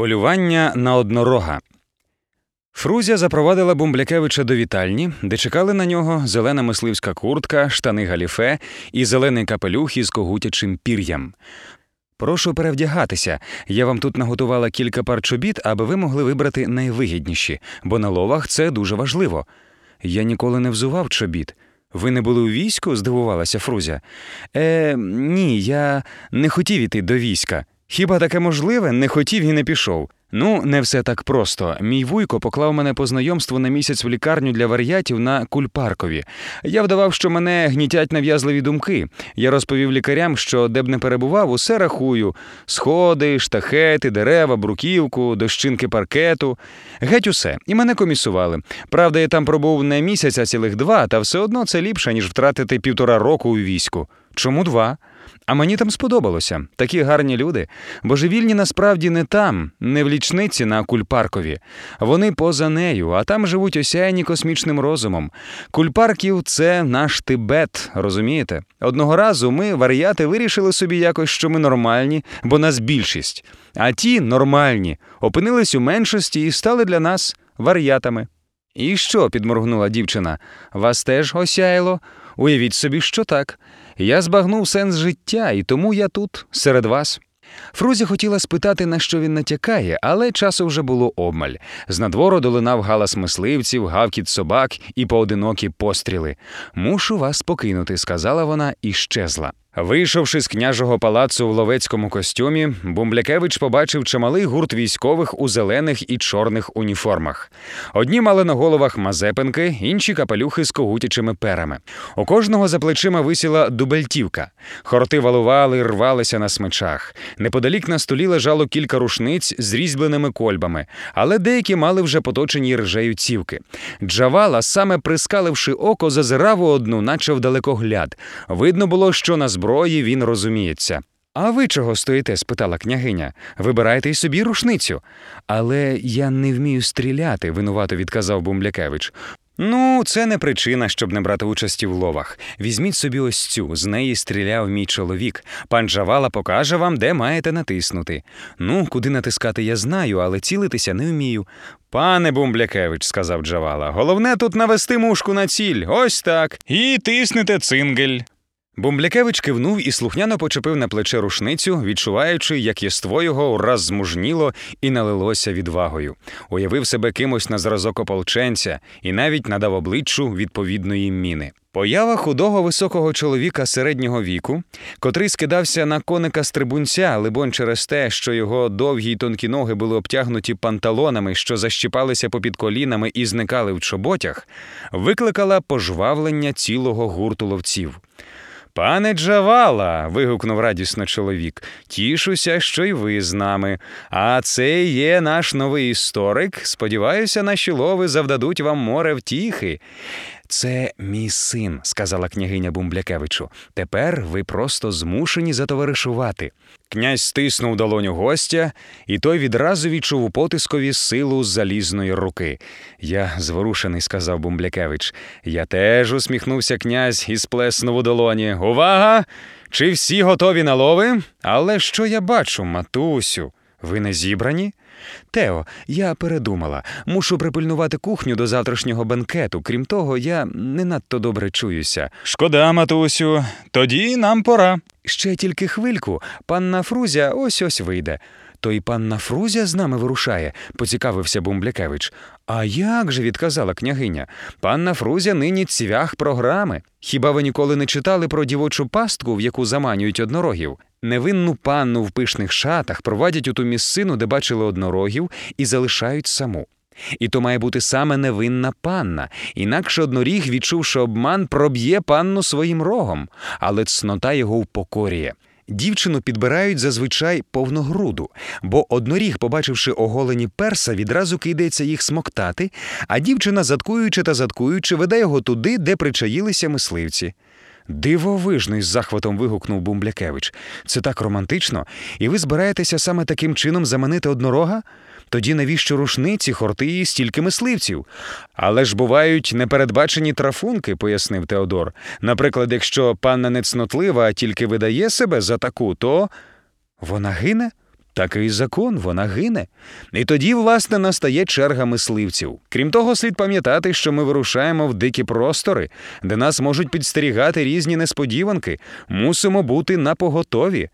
Полювання на однорога. Фрузя запровадила Бумблякевича до вітальні, де чекали на нього зелена мисливська куртка, штани галіфе і зелений капелюх із когутячим пір'ям. Прошу перевдягатися. Я вам тут наготувала кілька пар чобіт, аби ви могли вибрати найвигідніші, бо на ловах це дуже важливо. Я ніколи не взував чобіт. Ви не були у війську? здивувалася Фрузя. Е, ні, я не хотів іти до війська. Хіба таке можливе? Не хотів і не пішов. Ну, не все так просто. Мій вуйко поклав мене по знайомству на місяць в лікарню для варіатів на Кульпаркові. Я вдавав, що мене гнітять нав'язливі думки. Я розповів лікарям, що де б не перебував, усе рахую: сходи, штахети, дерева, бруківку, дощинки паркету. Геть усе. І мене комісували. Правда, я там пробув не місяць, а цілих два, та все одно це ліпше, ніж втратити півтора року у війську. Чому два? А мені там сподобалося. Такі гарні люди. Божевільні насправді не там, не в лічниці на Кульпаркові. Вони поза нею, а там живуть осяяні космічним розумом. Кульпарків це наш Тибет, розумієте? Одного разу ми, варіати, вирішили собі якось, що ми нормальні, бо нас більшість. А ті нормальні опинились у меншості і стали для нас варіатами. І що? підморгнула дівчина. Вас теж осяяло? Уявіть собі, що так. Я збагнув сенс життя, і тому я тут, серед вас. Фрузі хотіла спитати, на що він натякає, але часу вже було обмаль. З надвору долинав галас мисливців, гавкіт собак і поодинокі постріли. Мушу вас покинути, сказала вона і щезла. Вийшовши з княжого палацу в ловецькому костюмі, Бумблякевич побачив чималий гурт військових у зелених і чорних уніформах. Одні мали на головах мазепинки, інші капелюхи з когутячими перами. У кожного за плечима висіла дубельтівка. Хорти валували рвалися на смичах. Неподалік на столі лежало кілька рушниць з різьбленими кольбами, але деякі мали вже поточені ржею цівки. Джавала, саме прискаливши око, зазирав у одну, наче в далекогляд. Видно було, що на зброї він розуміється. А ви чого стоїте? спитала княгиня. Вибирайте й собі рушницю. Але я не вмію стріляти, винувато відказав Бумблякевич. Ну, це не причина, щоб не брати участі в ловах. Візьміть собі ось цю, з неї стріляв мій чоловік. Пан Джавала покаже вам, де маєте натиснути. Ну, куди натискати, я знаю, але цілитися не вмію. Пане Бумблякевич, сказав Джавала, головне тут навести мушку на ціль. Ось так. І тиснете цингель. Бумблякевич кивнув і слухняно почепив на плече рушницю, відчуваючи, як єство його ураз змужніло і налилося відвагою. Уявив себе кимось на зразок ополченця і навіть надав обличчю відповідної міни. Поява худого високого чоловіка середнього віку, котрий скидався на коника стрибунця, либонь через те, що його довгі й тонкі ноги були обтягнуті панталонами, що защіпалися попід колінами і зникали в чоботях, викликала пожвавлення цілого гурту ловців. Пане Джавала. вигукнув радісно чоловік. Тішуся, що й ви з нами. А це є наш новий історик. Сподіваюся, наші лови завдадуть вам море втіхи. Це мій син, сказала княгиня Бумблякевичу. Тепер ви просто змушені затоваришувати. Князь стиснув долоню гостя, і той відразу відчув у потискові силу залізної руки. Я зворушений, сказав Бумблякевич. Я теж усміхнувся князь і сплеснув у долоні. Увага! Чи всі готові на лови? Але що я бачу, матусю? Ви не зібрані? Тео, я передумала. Мушу припильнувати кухню до завтрашнього бенкету. Крім того, я не надто добре чуюся. Шкода, матусю, тоді нам пора. Ще тільки хвильку. Панна Фрузя ось ось вийде. То й панна Фрузя з нами вирушає, поцікавився Бумблякевич. А як же, відказала княгиня, панна Фрузя нині цвях програми. Хіба ви ніколи не читали про дівочу пастку, в яку заманюють однорогів? Невинну панну в пишних шатах проводять у ту місцину, де бачили однорогів, і залишають саму. І то має бути саме невинна панна, інакше одноріг, відчувши обман, проб'є панну своїм рогом, але цнота його впокорює. Дівчину підбирають зазвичай повногруду, бо одноріг, побачивши оголені перса, відразу кидається їх смоктати, а дівчина, заткуючи та заткуючи, веде його туди, де причаїлися мисливці. Дивовижно, з захватом вигукнув Бумблякевич. Це так романтично, і ви збираєтеся саме таким чином заманити однорога? Тоді навіщо рушниці, хорти і стільки мисливців? Але ж бувають непередбачені трафунки, пояснив Теодор. Наприклад, якщо панна нецнотлива, а тільки видає себе за таку, то вона гине? Такий закон, вона гине. І тоді, власне, настає черга мисливців. Крім того, слід пам'ятати, що ми вирушаємо в дикі простори, де нас можуть підстерігати різні несподіванки, мусимо бути на поготові.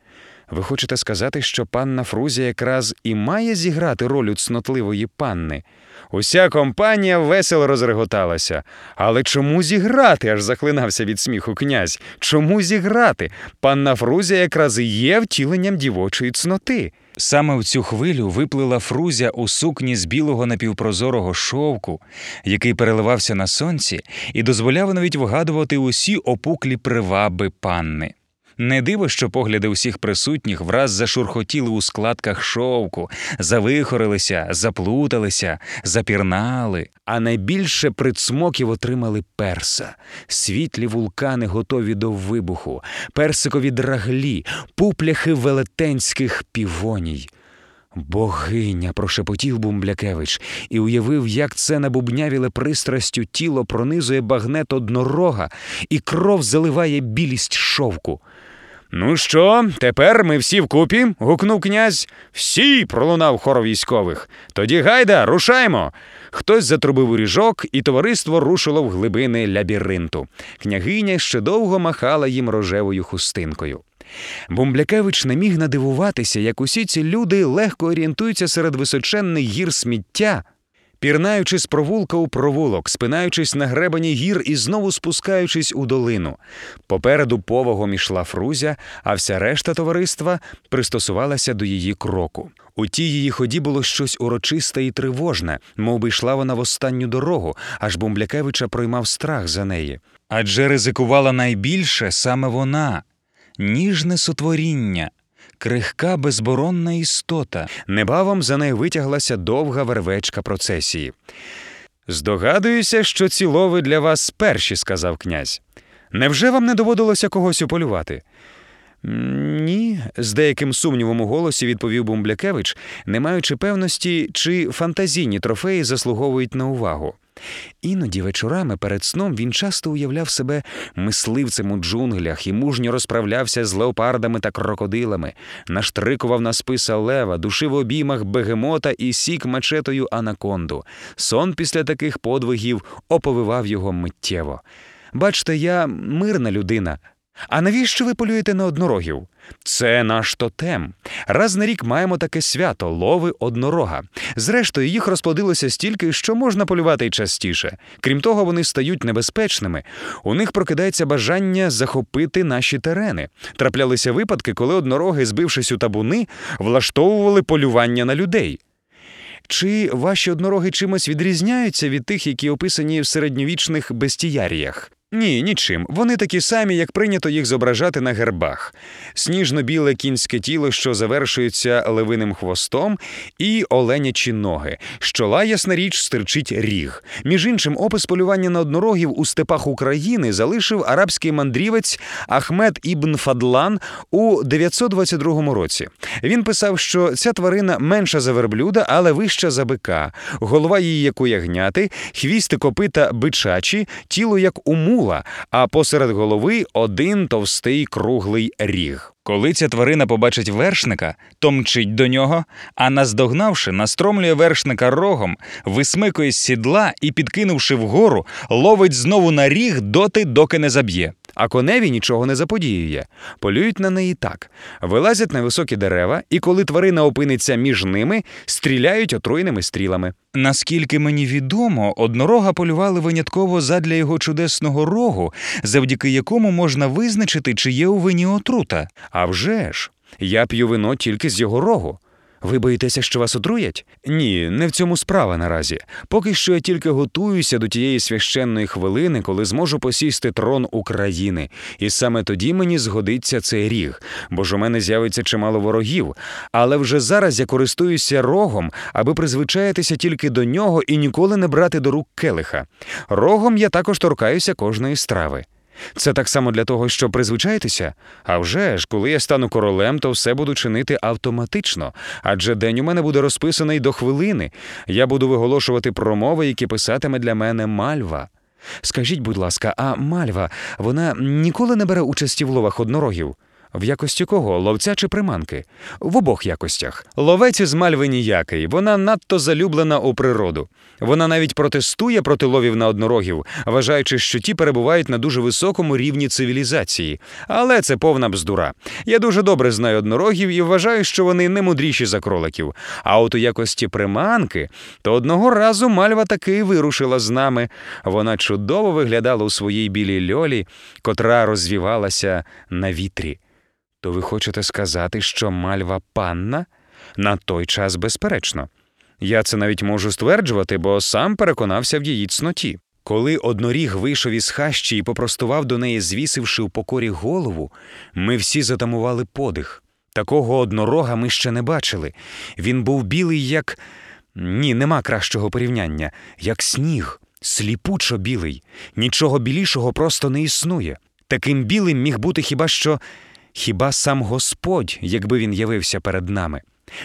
Ви хочете сказати, що панна Фрузя якраз і має зіграти роль цнотливої панни? Уся компанія весело розреготалася. Але чому зіграти? аж захлинався від сміху князь. Чому зіграти? Панна Фрузя якраз і є втіленням дівочої цноти. Саме в цю хвилю виплила Фрузя у сукні з білого напівпрозорого шовку, який переливався на сонці, і дозволяв навіть вгадувати усі опуклі приваби панни. Не диво, що погляди усіх присутніх враз зашурхотіли у складках шовку, завихорилися, заплуталися, запірнали, а найбільше прицмоків отримали перса, світлі вулкани, готові до вибуху, персикові драглі, пупляхи велетенських півоній. Богиня, прошепотів Бумблякевич і уявив, як це набубнявіле пристрастю тіло пронизує багнет однорога, і кров заливає білість шовку. Ну що, тепер ми всі вкупі? гукнув князь. Всі пролунав хор військових. Тоді гайда, рушаймо. Хтось затрубив у ріжок, і товариство рушило в глибини лабіринту. Княгиня ще довго махала їм рожевою хустинкою. Бумблякевич не міг надивуватися, як усі ці люди легко орієнтуються серед височенних гір сміття. Пірнаючи з провулка у провулок, спинаючись на гребені гір і знову спускаючись у долину. Попереду повагом ішла Фрузя, а вся решта товариства пристосувалася до її кроку. У тій її ході було щось урочисте і тривожне, мов би йшла вона в останню дорогу, аж Бумблякевича проймав страх за неї. Адже ризикувала найбільше саме вона, ніжне сотворіння крихка безборонна істота. Небавом за нею витяглася довга вервечка процесії. Здогадуюся, що ці лови для вас перші, сказав князь. Невже вам не доводилося когось уполювати? Ні, з деяким сумнівом у голосі відповів Бумблякевич, не маючи певності, чи фантазійні трофеї заслуговують на увагу. Іноді вечорами перед сном він часто уявляв себе мисливцем у джунглях і мужньо розправлявся з леопардами та крокодилами, наштрикував на списа лева, душив обіймах бегемота і сік мачетою анаконду. Сон після таких подвигів оповивав його миттєво. Бачте, я мирна людина, а навіщо ви полюєте на однорогів? Це наш тотем. Раз на рік маємо таке свято лови однорога. Зрештою, їх розплодилося стільки, що можна полювати й частіше. Крім того, вони стають небезпечними. У них прокидається бажання захопити наші терени. Траплялися випадки, коли однороги, збившись у табуни, влаштовували полювання на людей. Чи ваші однороги чимось відрізняються від тих, які описані в середньовічних бестіяріях? Ні, нічим. Вони такі самі, як прийнято їх зображати на гербах: сніжно-біле кінське тіло, що завершується левиним хвостом, і оленячі ноги. Щола, ясна річ, стирчить ріг. Між іншим, опис полювання на однорогів у степах України залишив арабський мандрівець Ахмед Ібн Фадлан у 922 році. Він писав, що ця тварина менша за верблюда, але вища за бика, голова її як у ягняти, хвісти копита бичачі, тіло як у мула, а посеред голови один товстий круглий ріг. Коли ця тварина побачить вершника, то мчить до нього, а наздогнавши, настромлює вершника рогом, висмикує з сідла і, підкинувши вгору, ловить знову на ріг доти, доки не заб'є. А коневі нічого не заподіює. Полюють на неї так: вилазять на високі дерева, і коли тварина опиниться між ними, стріляють отруйними стрілами. Наскільки мені відомо, однорога полювали винятково задля його чудесного рогу, завдяки якому можна визначити, чи є у вині отрута. А вже ж, я п'ю вино тільки з його рогу. Ви боїтеся, що вас отруять? Ні, не в цьому справа наразі. Поки що я тільки готуюся до тієї священної хвилини, коли зможу посісти трон України, і саме тоді мені згодиться цей ріг, бо ж у мене з'явиться чимало ворогів. Але вже зараз я користуюся рогом, аби призвичаїтися тільки до нього і ніколи не брати до рук келиха. Рогом я також торкаюся кожної страви. Це так само для того, що призвичаєтеся? А вже ж, коли я стану королем, то все буду чинити автоматично, адже день у мене буде розписаний до хвилини. Я буду виголошувати промови, які писатиме для мене мальва. Скажіть, будь ласка, а мальва, вона ніколи не бере участі в ловах однорогів? В якості кого? Ловця чи приманки? В обох якостях. Ловець із мальви ніякий, вона надто залюблена у природу. Вона навіть протестує проти ловів на однорогів, вважаючи, що ті перебувають на дуже високому рівні цивілізації. Але це повна бздура. Я дуже добре знаю однорогів і вважаю, що вони не мудріші за кроликів. А от у якості приманки, то одного разу мальва таки вирушила з нами. Вона чудово виглядала у своїй білій льолі, котра розвівалася на вітрі. То ви хочете сказати, що мальва панна? На той час безперечно. Я це навіть можу стверджувати, бо сам переконався в її цноті. Коли одноріг вийшов із хащі і попростував до неї, звісивши у покорі голову, ми всі затамували подих. Такого однорога ми ще не бачили. Він був білий, як. Ні, нема кращого порівняння, як сніг, сліпучо білий. Нічого білішого просто не існує. Таким білим міг бути хіба що хіба сам Господь, якби він явився перед нами.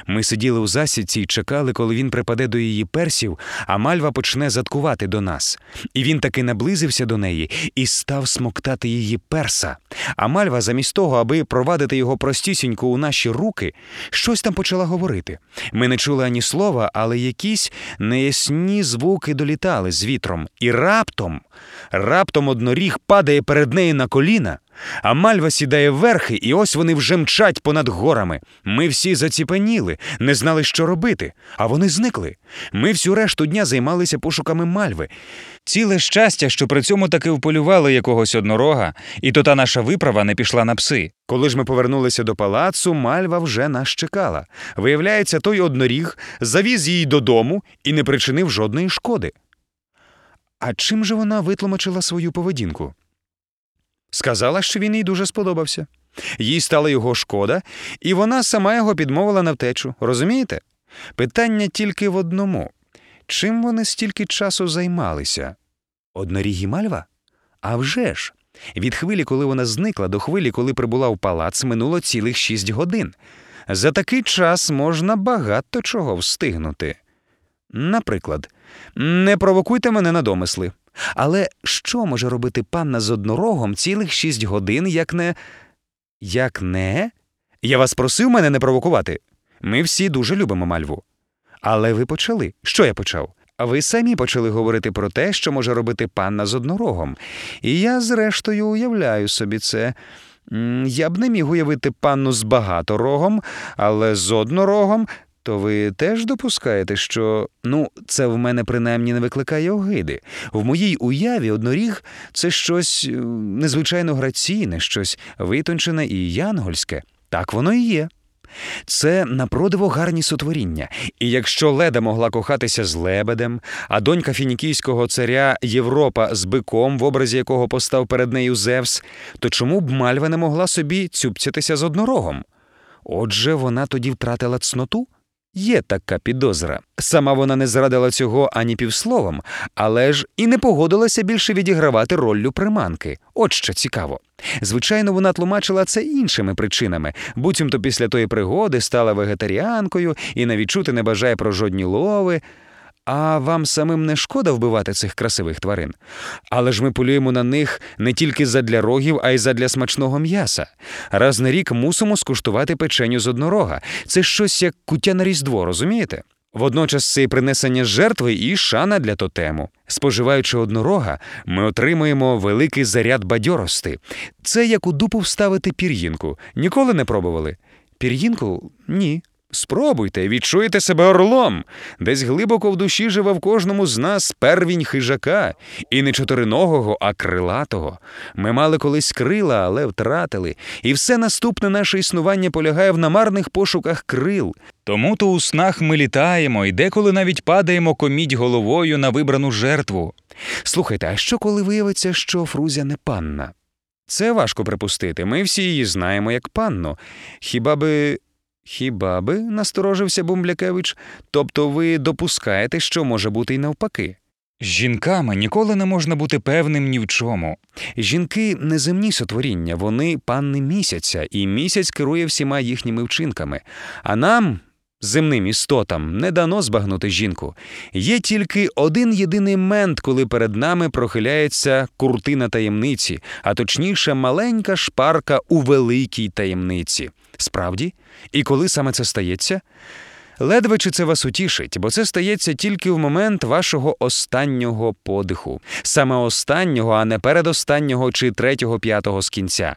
Ми сиділи у засідці і чекали, коли він припаде до її персів, а мальва почне заткувати до нас. І він таки наблизився до неї і став смоктати її перса. А мальва, замість того, аби провадити його простісінько у наші руки, щось там почала говорити. Ми не чули ані слова, але якісь неясні звуки долітали з вітром. І раптом, раптом одноріг падає перед нею на коліна. А мальва сідає верхи, і ось вони вже мчать понад горами. Ми всі заціпеніли, не знали, що робити, а вони зникли. Ми всю решту дня займалися пошуками мальви. Ціле щастя, що при цьому таки вполювали якогось однорога, і то та наша виправа не пішла на пси. Коли ж ми повернулися до палацу, мальва вже нас чекала. Виявляється, той одноріг завіз її додому і не причинив жодної шкоди. А чим же вона витлумачила свою поведінку? Сказала, що він їй дуже сподобався. Їй стала його шкода, і вона сама його підмовила на втечу. Розумієте? Питання тільки в одному чим вони стільки часу займалися? Однорігі мальва? А вже ж! Від хвилі, коли вона зникла, до хвилі, коли прибула в палац, минуло цілих шість годин. За такий час можна багато чого встигнути. Наприклад, не провокуйте мене на домисли. Але що може робити панна з однорогом цілих шість годин, як не. Як не? Я вас просив мене не провокувати. Ми всі дуже любимо мальву. Але ви почали. Що я почав? Ви самі почали говорити про те, що може робити панна з однорогом. І я, зрештою, уявляю собі це. Я б не міг уявити панну з багаторогом, але з однорогом то ви теж допускаєте, що ну, це в мене принаймні не викликає огиди. В моїй уяві одноріг це щось е, незвичайно граційне, щось витончене і янгольське. Так воно і є. Це напродиво гарні сотворіння, і якщо леда могла кохатися з лебедем, а донька фінікійського царя Європа з биком, в образі якого постав перед нею Зевс, то чому б Мальва не могла собі цюпцятися з однорогом? Отже, вона тоді втратила цноту? Є така підозра. Сама вона не зрадила цього ані півсловом, але ж і не погодилася більше відігравати роллю приманки. От що цікаво. Звичайно, вона тлумачила це іншими причинами, буцімто після тої пригоди стала вегетаріанкою і навіть чути не бажає про жодні лови. А вам самим не шкода вбивати цих красивих тварин? Але ж ми полюємо на них не тільки задля рогів, а й задля смачного м'яса. Раз на рік мусимо скуштувати печеню з однорога. Це щось як куття на різдво, розумієте? Водночас це і принесення жертви і шана для тотему. Споживаючи однорога, ми отримуємо великий заряд бадьорости. Це як у дупу вставити пір'їнку. Ніколи не пробували? Пір'їнку? Ні. Спробуйте, відчуєте себе орлом. Десь глибоко в душі живе в кожному з нас первінь хижака, і не чотириногого, а крилатого. Ми мали колись крила, але втратили, і все наступне наше існування полягає в намарних пошуках крил. Тому то у снах ми літаємо і деколи навіть падаємо комідь головою на вибрану жертву. Слухайте, а що коли виявиться, що Фрузя не панна? Це важко припустити. Ми всі її знаємо як панну. Хіба би. Хіба би, насторожився Бумблякевич, тобто ви допускаєте, що може бути й навпаки? З жінками ніколи не можна бути певним ні в чому. Жінки неземні сотворіння, вони панни місяця, і місяць керує всіма їхніми вчинками. А нам, Земним істотам не дано збагнути жінку. Є тільки один єдиний мент, коли перед нами прохиляється куртина таємниці, а точніше, маленька шпарка у великій таємниці. Справді? І коли саме це стається? Ледве чи це вас утішить, бо це стається тільки в момент вашого останнього подиху, саме останнього, а не передостаннього чи третього п'ятого з кінця.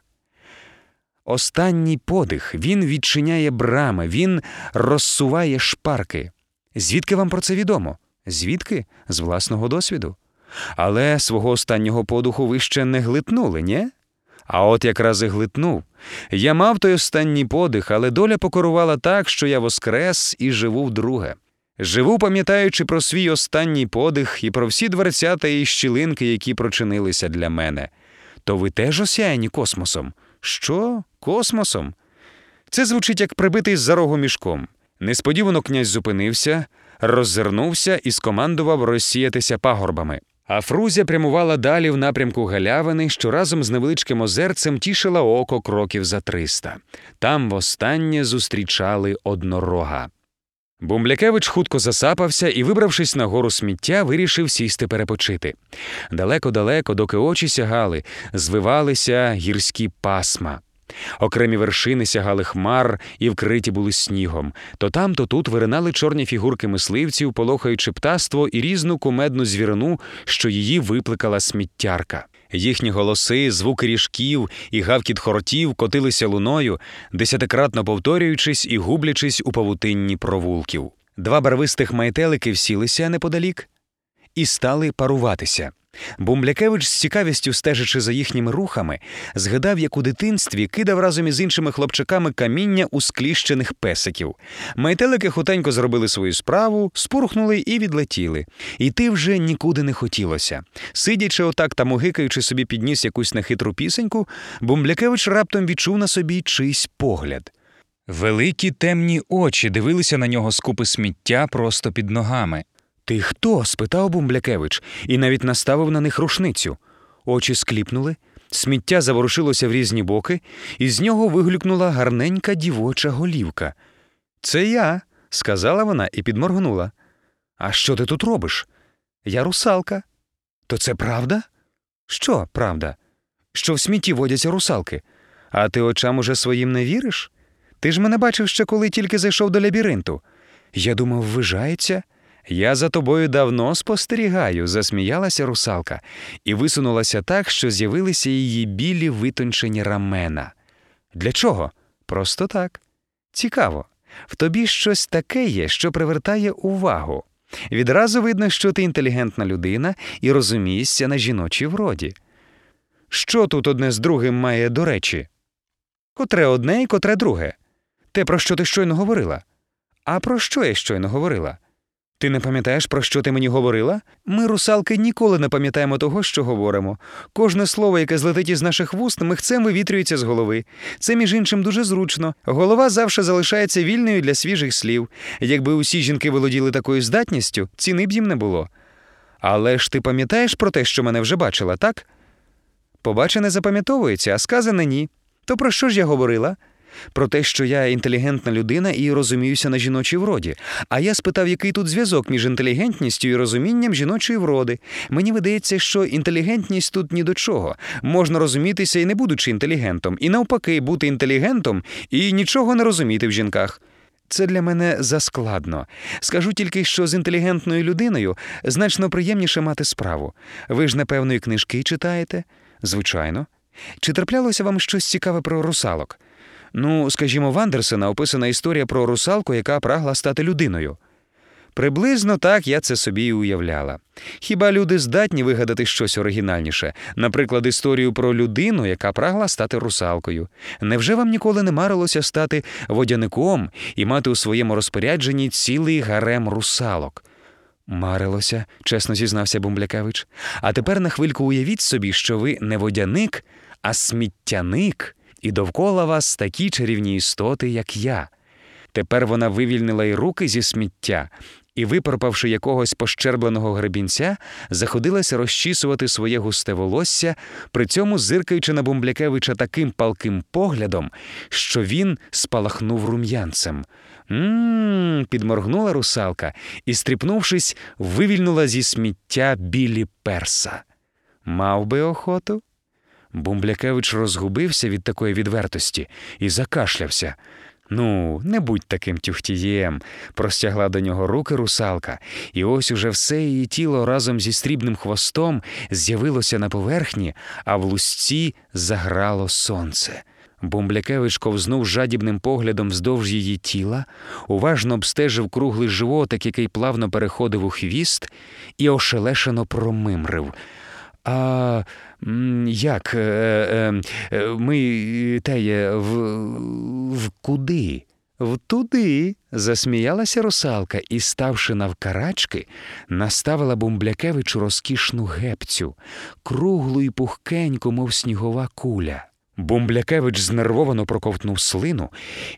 Останній подих він відчиняє брами, він розсуває шпарки. Звідки вам про це відомо? Звідки? З власного досвіду. Але свого останнього подуху ви ще не глитнули, ні? А от якраз і глитнув. Я мав той останній подих, але доля покорувала так, що я воскрес і живу вдруге. Живу, пам'ятаючи про свій останній подих і про всі дверцята і щілинки, які прочинилися для мене. То ви теж осяяні космосом? Що? Космосом? Це звучить як прибитий за рогу мішком. Несподівано князь зупинився, роззирнувся і скомандував розсіятися пагорбами. А Фрузя прямувала далі в напрямку галявини, що разом з невеличким озерцем тішила око кроків за триста. Там востаннє зустрічали однорога. Бумблякевич хутко засапався і, вибравшись на гору сміття, вирішив сісти перепочити. Далеко-далеко, доки очі сягали, звивалися гірські пасма. Окремі вершини сягали хмар і вкриті були снігом. То там, то тут виринали чорні фігурки мисливців, полохаючи птаство і різну кумедну звірину, що її викликала сміттярка. Їхні голоси, звуки ріжків і гавкіт хортів котилися луною, десятикратно повторюючись і гублячись у павутинні провулків. Два барвистих майтелики всілися неподалік і стали паруватися. Бумблякевич з цікавістю стежачи за їхніми рухами, згадав, як у дитинстві кидав разом із іншими хлопчаками каміння у скліщених песиків. Майтелики хутенько зробили свою справу, спурхнули і відлетіли. Іти вже нікуди не хотілося. Сидячи отак та могикаючи собі підніс якусь нехитру пісеньку, Бумблякевич раптом відчув на собі чийсь погляд. Великі темні очі дивилися на нього з купи сміття просто під ногами. Ти хто? спитав Бумблякевич і навіть наставив на них рушницю. Очі скліпнули, сміття заворушилося в різні боки, і з нього виглюкнула гарненька дівоча голівка. Це я, сказала вона і підморгнула. А що ти тут робиш? Я русалка. То це правда? Що правда? Що в смітті водяться русалки? А ти очам уже своїм не віриш? Ти ж мене бачив ще коли тільки зайшов до лабіринту. Я думав, вижається. Я за тобою давно спостерігаю, засміялася русалка, і висунулася так, що з'явилися її білі витончені рамена. Для чого? Просто так. Цікаво. В тобі щось таке є, що привертає увагу. Відразу видно, що ти інтелігентна людина і розумієшся на жіночій вроді. Що тут одне з другим має до речі? Котре одне і котре друге. Те, про що ти щойно говорила. А про що я щойно говорила? Ти не пам'ятаєш, про що ти мені говорила? Ми, русалки, ніколи не пам'ятаємо того, що говоримо. Кожне слово, яке злетить із наших вуст, михцем вивітрюється з голови. Це, між іншим, дуже зручно. Голова завжди залишається вільною для свіжих слів. Якби усі жінки володіли такою здатністю, ціни б їм не було. Але ж ти пам'ятаєш про те, що мене вже бачила, так? Побачене запам'ятовується, а сказане ні. То про що ж я говорила? Про те, що я інтелігентна людина і розуміюся на жіночій вроді. А я спитав, який тут зв'язок між інтелігентністю і розумінням жіночої вроди. Мені видається, що інтелігентність тут ні до чого. Можна розумітися і не будучи інтелігентом, і навпаки, бути інтелігентом і нічого не розуміти в жінках. Це для мене заскладно. Скажу тільки, що з інтелігентною людиною значно приємніше мати справу. Ви ж, напевно, і книжки читаєте? Звичайно. Чи траплялося вам щось цікаве про русалок? Ну, скажімо, в Андерсена описана історія про русалку, яка прагла стати людиною. Приблизно так я це собі і уявляла. Хіба люди здатні вигадати щось оригінальніше, наприклад, історію про людину, яка прагла стати русалкою? Невже вам ніколи не марилося стати водяником і мати у своєму розпорядженні цілий гарем русалок? Марилося, чесно зізнався Бумблякевич. А тепер на хвильку уявіть собі, що ви не водяник, а сміттяник і довкола вас такі чарівні істоти, як я. Тепер вона вивільнила й руки зі сміття і, випорпавши якогось пощербленого гребінця, заходилася розчісувати своє густе волосся, при цьому зиркаючи на Бумблякевича таким палким поглядом, що він спалахнув рум'янцем. Мм, підморгнула русалка і, стріпнувшись, вивільнула зі сміття білі перса. Мав би охоту? Бумблякевич розгубився від такої відвертості і закашлявся. Ну, не будь таким тюхтієм, простягла до нього руки русалка, і ось уже все її тіло разом зі стрібним хвостом з'явилося на поверхні, а в лусці заграло сонце. Бомблякевич ковзнув жадібним поглядом вздовж її тіла, уважно обстежив круглий животик, який плавно переходив у хвіст, і ошелешено промимрив. А як? Е, е, е, ми теє в, в куди? В туди. засміялася русалка і, ставши навкарачки, наставила Бумблякевичу розкішну гепцю, круглу і пухкеньку, мов снігова куля. Бумблякевич знервовано проковтнув слину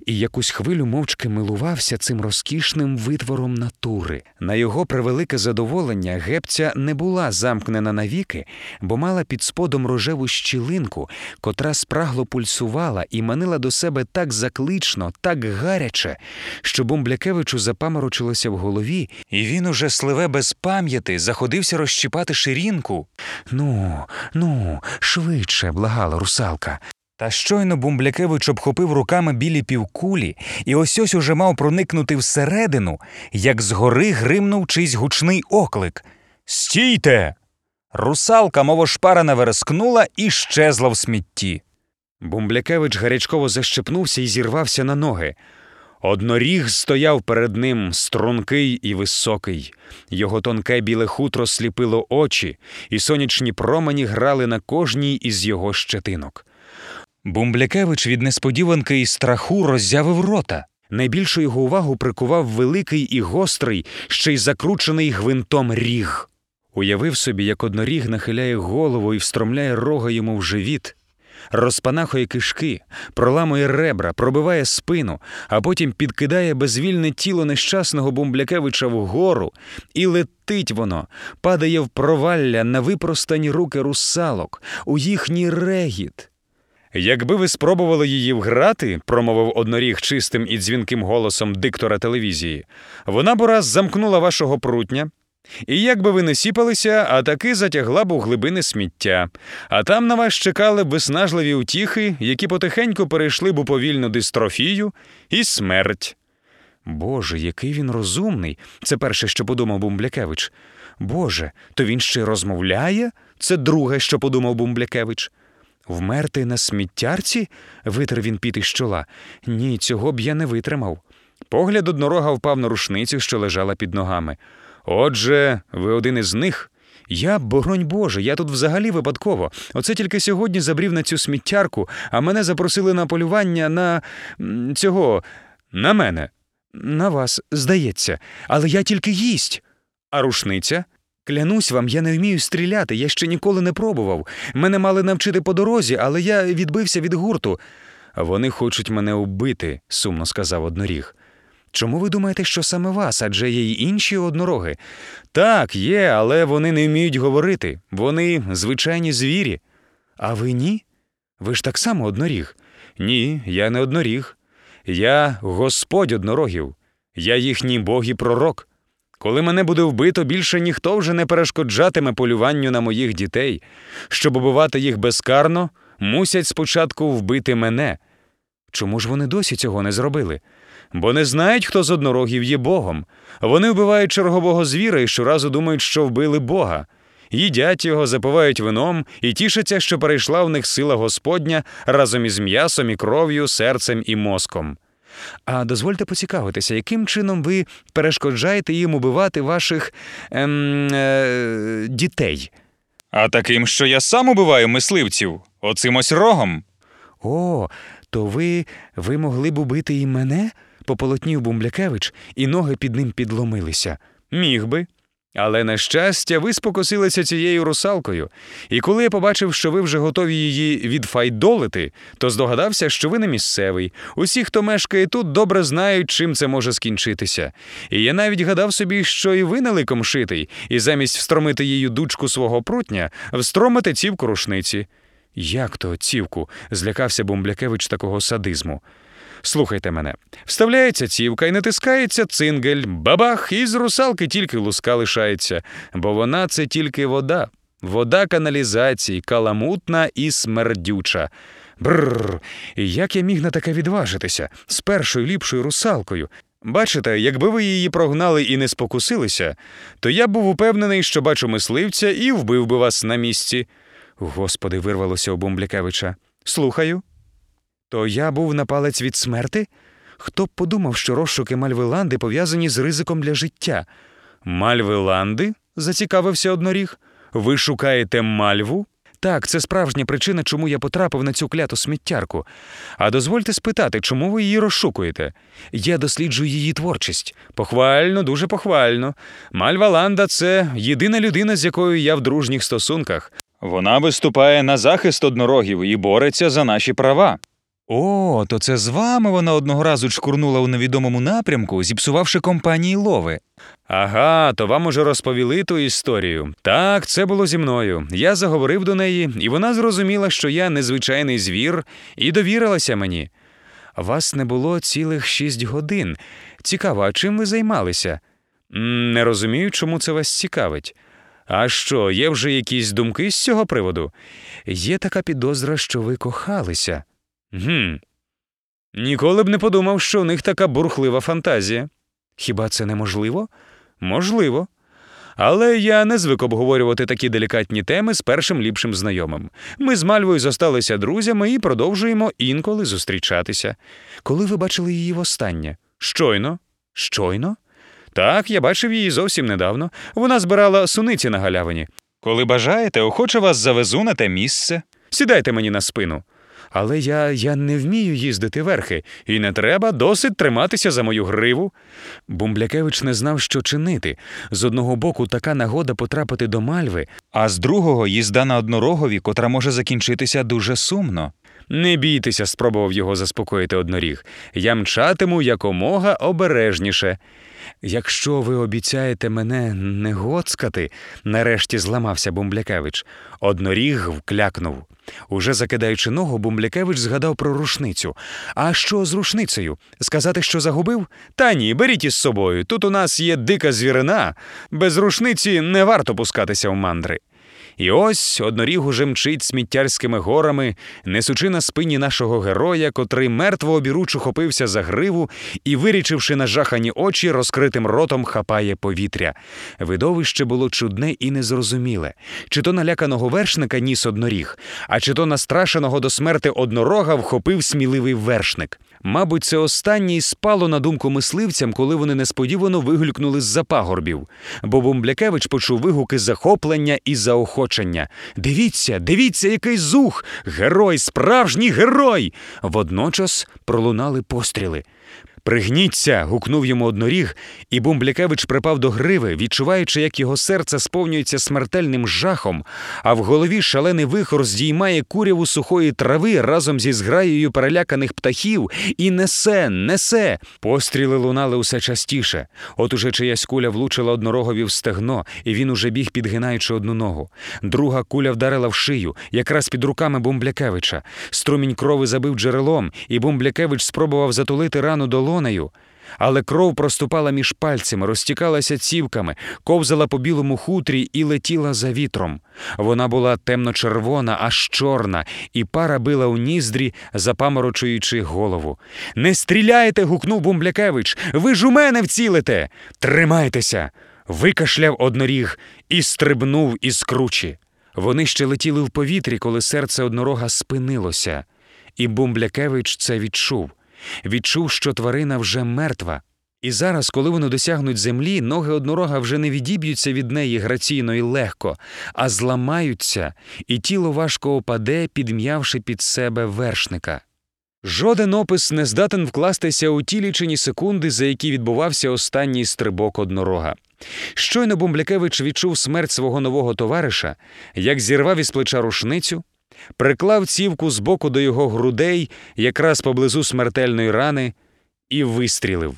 і якусь хвилю мовчки милувався цим розкішним витвором натури. На його превелике задоволення гепця не була замкнена навіки, бо мала під сподом рожеву щілинку, котра спрагло пульсувала і манила до себе так заклично, так гаряче, що Бумблякевичу запаморочилося в голові, і він уже сливе без пам'яти заходився розщіпати ширінку. Ну, ну, швидше, благала русалка. Та щойно Бумблякевич обхопив руками білі півкулі і ось ось уже мав проникнути всередину, як згори гримнув чийсь гучний оклик. Стійте! Русалка, мов ошпарена, верескнула і щезла в смітті. Бумблякевич гарячково защепнувся і зірвався на ноги. Одноріг стояв перед ним стрункий і високий. Його тонке біле хутро сліпило очі, і сонячні промені грали на кожній із його щетинок. Бумблякевич від несподіванки і страху роззявив рота. Найбільшу його увагу прикував великий і гострий, ще й закручений гвинтом ріг. Уявив собі, як одноріг нахиляє голову і встромляє рога йому в живіт, розпанахує кишки, проламує ребра, пробиває спину, а потім підкидає безвільне тіло нещасного Бумблякевича вгору, і летить воно, падає в провалля на випростані руки русалок, у їхній регіт. Якби ви спробували її вграти, промовив одноріг чистим і дзвінким голосом диктора телевізії, вона б раз замкнула вашого прутня. І як би ви не сіпалися, а таки затягла б у глибини сміття, а там на вас чекали б виснажливі утіхи, які потихеньку перейшли б у повільну дистрофію і смерть. Боже, який він розумний, це перше, що подумав Бумблякевич. Боже, то він ще й розмовляє? Це друге, що подумав Бумблякевич. Вмерти на сміттярці? витер він піти з чола. Ні, цього б я не витримав. Погляд однорога впав на рушницю, що лежала під ногами. Отже, ви один із них. Я, боронь Боже, я тут взагалі випадково. Оце тільки сьогодні забрів на цю сміттярку, а мене запросили на полювання на цього, на мене. На вас, здається, але я тільки їсть. А рушниця? Клянусь вам, я не вмію стріляти, я ще ніколи не пробував. Мене мали навчити по дорозі, але я відбився від гурту. Вони хочуть мене убити, сумно сказав одноріг. Чому ви думаєте, що саме вас, адже є й інші однороги? Так, є, але вони не вміють говорити. Вони звичайні звірі. А ви ні? Ви ж так само одноріг? Ні, я не одноріг. Я господь однорогів, я їхній бог і пророк. Коли мене буде вбито, більше ніхто вже не перешкоджатиме полюванню на моїх дітей. Щоб убивати їх безкарно, мусять спочатку вбити мене. Чому ж вони досі цього не зробили? Бо не знають, хто з однорогів є Богом. Вони вбивають чергового звіра і щоразу думають, що вбили Бога. Їдять його, запивають вином і тішаться, що перейшла в них сила Господня разом із м'ясом і кров'ю, серцем і мозком. А дозвольте поцікавитися, яким чином ви перешкоджаєте їм убивати ваших ем, е, дітей? А таким, що я сам убиваю мисливців, оцим ось рогом. О, то ви ви могли б убити і мене? пополотнів Бумблякевич, і ноги під ним підломилися. Міг би. Але, на щастя, ви спокусилися цією русалкою. І коли я побачив, що ви вже готові її відфайдолити, то здогадався, що ви не місцевий. Усі, хто мешкає тут, добре знають, чим це може скінчитися. І я навіть гадав собі, що і ви не ликом шитий, і замість встромити її дучку свого прутня, встромите цівку рушниці. Як то цівку? злякався Бумблякевич такого садизму. Слухайте мене, вставляється цівка і натискається цингель, бабах, і з русалки тільки луска лишається, бо вона це тільки вода. Вода каналізації, каламутна і смердюча. Бррр, як я міг на таке відважитися з першою ліпшою русалкою? Бачите, якби ви її прогнали і не спокусилися, то я був упевнений, що бачу мисливця і вбив би вас на місці. Господи, вирвалося у Бумблякевича. Слухаю. То я був на палець від смерти? Хто б подумав, що розшуки Мальвеланди пов'язані з ризиком для життя? Мальвеланди? зацікавився одноріг. Ви шукаєте мальву? Так, це справжня причина, чому я потрапив на цю кляту сміттярку. А дозвольте спитати, чому ви її розшукуєте? Я досліджую її творчість. Похвально, дуже похвально. Мальва Ланда це єдина людина, з якою я в дружніх стосунках. Вона виступає на захист однорогів і бореться за наші права. О, то це з вами вона одного разу чкурнула у невідомому напрямку, зіпсувавши компанії лови. Ага, то вам уже розповіли ту історію. Так, це було зі мною. Я заговорив до неї, і вона зрозуміла, що я незвичайний звір, і довірилася мені. Вас не було цілих шість годин. Цікаво, а чим ви займалися? Не розумію, чому це вас цікавить. А що, є вже якісь думки з цього приводу? Є така підозра, що ви кохалися. Гм. Ніколи б не подумав, що у них така бурхлива фантазія. Хіба це неможливо? Можливо. Але я не звик обговорювати такі делікатні теми з першим ліпшим знайомим. Ми з Мальвою зосталися друзями і продовжуємо інколи зустрічатися. Коли ви бачили її востаннє? Щойно? Щойно? Так, я бачив її зовсім недавно. Вона збирала суниці на галявині. Коли бажаєте, охоче вас завезу на те місце. Сідайте мені на спину. Але я, я не вмію їздити верхи, і не треба досить триматися за мою гриву. Бумблякевич не знав, що чинити. З одного боку, така нагода потрапити до мальви, А з другого їзда на однорогові, котра може закінчитися дуже сумно. Не бійтеся, спробував його заспокоїти одноріг. Я мчатиму якомога обережніше. Якщо ви обіцяєте мене не гоцкати, нарешті зламався Бумблякевич. Одноріг вклякнув. Уже закидаючи ногу, Бумблякевич згадав про рушницю. А що з рушницею? Сказати, що загубив? Та ні, беріть із собою. Тут у нас є дика звірина. Без рушниці не варто пускатися в мандри. І ось одноріг уже мчить сміттярськими горами, несучи на спині нашого героя, котрий мертво обіруч ухопився за гриву і, вирічивши нажахані очі, розкритим ротом хапає повітря. Видовище було чудне і незрозуміле. Чи то наляканого вершника ніс одноріг, а чи то настрашеного до смерти однорога вхопив сміливий вершник. Мабуть, це останнє спало на думку мисливцям, коли вони несподівано вигулькнули з-за пагорбів. Бо Бумблякевич почув вигуки захоплення і заохочення. Дивіться, дивіться, який зух! Герой, справжній герой! Водночас пролунали постріли. Пригніться. гукнув йому одноріг, і Бумблякевич припав до гриви, відчуваючи, як його серце сповнюється смертельним жахом, а в голові шалений вихор здіймає куряву сухої трави разом зі зграєю переляканих птахів і несе, несе. Постріли лунали усе частіше. От уже чиясь куля влучила однорогові в стегно, і він уже біг, підгинаючи одну ногу. Друга куля вдарила в шию, якраз під руками Бумблякевича. Струмінь крови забив джерелом, і Бумблякевич спробував затулити рану долонею. Але кров проступала між пальцями, розтікалася цівками, ковзала по білому хутрі і летіла за вітром. Вона була темно-червона, аж чорна, і пара била у ніздрі, запаморочуючи голову. Не стріляйте. гукнув Бумблякевич. Ви ж у мене вцілите. Тримайтеся. Викашляв одноріг і стрибнув із кручі. Вони ще летіли в повітрі, коли серце однорога спинилося, і Бумблякевич це відчув. Відчув, що тварина вже мертва. І зараз, коли вони досягнуть землі, ноги однорога вже не відіб'ються від неї граційно і легко, а зламаються, і тіло важко опаде, підм'явши під себе вершника. Жоден опис не здатен вкластися у ті лічені секунди, за які відбувався останній стрибок однорога. Щойно Бумблякевич відчув смерть свого нового товариша, як зірвав із плеча рушницю, приклав цівку з боку до його грудей, якраз поблизу смертельної рани, і вистрілив.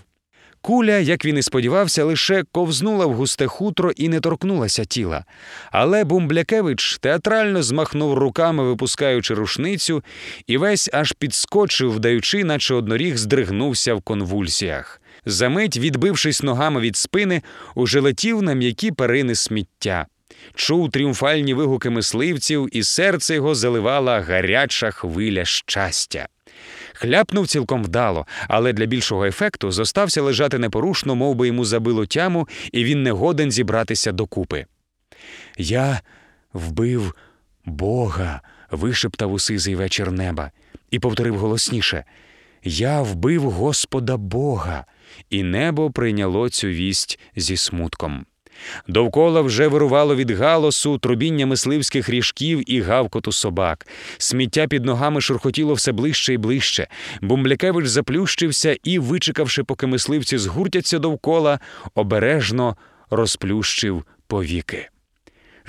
Куля, як він і сподівався, лише ковзнула в густе хутро і не торкнулася тіла. Але Бумблякевич театрально змахнув руками, випускаючи рушницю, і весь аж підскочив, вдаючи, наче одноріг здригнувся в конвульсіях. Замить, відбившись ногами від спини, уже летів на м'які перини сміття. Чув тріумфальні вигуки мисливців, і серце його заливала гаряча хвиля щастя. Хляпнув цілком вдало, але для більшого ефекту зостався лежати непорушно, мов би йому забило тяму, і він не годен зібратися докупи. Я вбив Бога, вишептав у сизий вечір неба, і повторив голосніше: Я вбив Господа Бога, і небо прийняло цю вість зі смутком. Довкола вже вирувало від галосу, трубіння мисливських ріжків і гавкоту собак. Сміття під ногами шурхотіло все ближче і ближче. Бумблякевич заплющився і, вичекавши, поки мисливці згуртяться довкола, обережно розплющив повіки.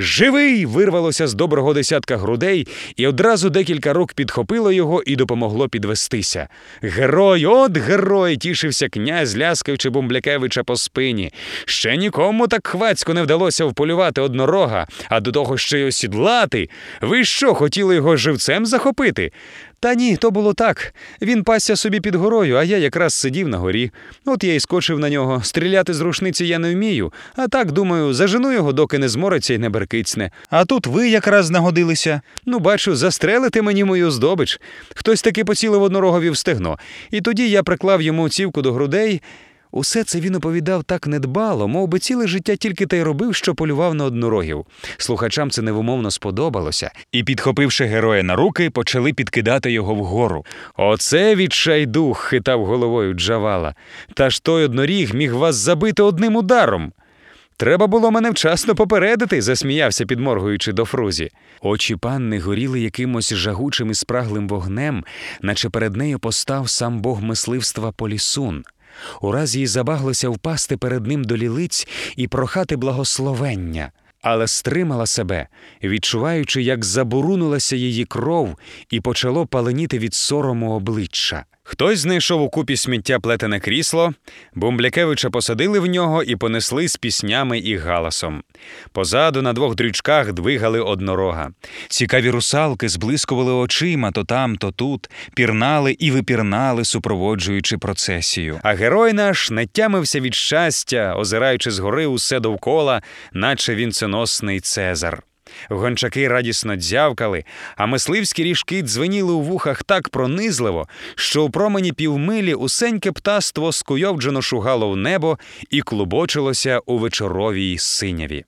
Живий! вирвалося з доброго десятка грудей, і одразу декілька рук підхопило його і допомогло підвестися. Герой, от герой! тішився князь, ляскаючи Бумблякевича по спині. Ще нікому так хвацько не вдалося вполювати однорога, а до того ще й осідлати. Ви що, хотіли його живцем захопити? Та ні, то було так. Він пасся собі під горою, а я якраз сидів на горі. От я й скочив на нього. Стріляти з рушниці я не вмію, а так, думаю, зажену його, доки не змориться й не беркицне. А тут ви якраз нагодилися. Ну, бачу, застрелити мені мою здобич. Хтось таки поцілив однорогові в стегно. І тоді я приклав йому цівку до грудей. Усе це він оповідав так недбало, мов би ціле життя тільки та й робив, що полював на однорогів. Слухачам це невимовно сподобалося. І, підхопивши героя на руки, почали підкидати його вгору. Оце відчайдух, хитав головою Джавала. Та ж той одноріг міг вас забити одним ударом. Треба було мене вчасно попередити, засміявся, підморгуючи до Фрузі. Очі панни горіли якимось жагучим і спраглим вогнем, наче перед нею постав сам бог мисливства Полісун. Ураз їй забаглося впасти перед ним до лілиць і прохати благословення, але стримала себе, відчуваючи, як заборунулася її кров і почало паленіти від сорому обличчя. Хтось знайшов у купі сміття плетене крісло, Бумблякевича посадили в нього і понесли з піснями і галасом. Позаду на двох дрючках двигали однорога. Цікаві русалки зблискували очима то там, то тут, пірнали і випірнали, супроводжуючи процесію. А герой наш не тямився від щастя, озираючи згори усе довкола, наче вінценосний Цезар. Гончаки радісно дзявкали, а мисливські ріжки дзвеніли у вухах так пронизливо, що у промені півмилі усеньке птаство скуйовджено шугало в небо і клубочилося у вечоровій синяві.